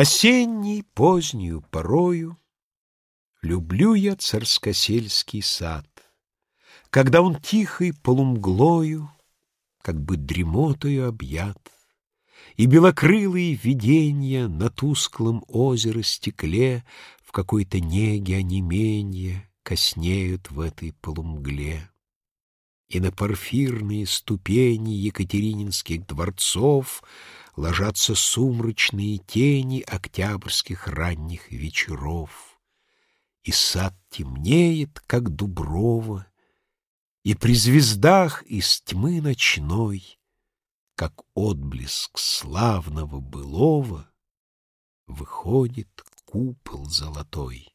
Осенний позднюю порою Люблю я царскосельский сад, Когда он тихой полумглою, Как бы дремотою объят, И белокрылые виденья На тусклом озеро стекле В какой-то неге онеменья Коснеют в этой полумгле. И на порфирные ступени Екатерининских дворцов Ложатся сумрачные тени Октябрьских ранних вечеров. И сад темнеет, как дуброва, И при звездах из тьмы ночной, Как отблеск славного былого, Выходит купол золотой.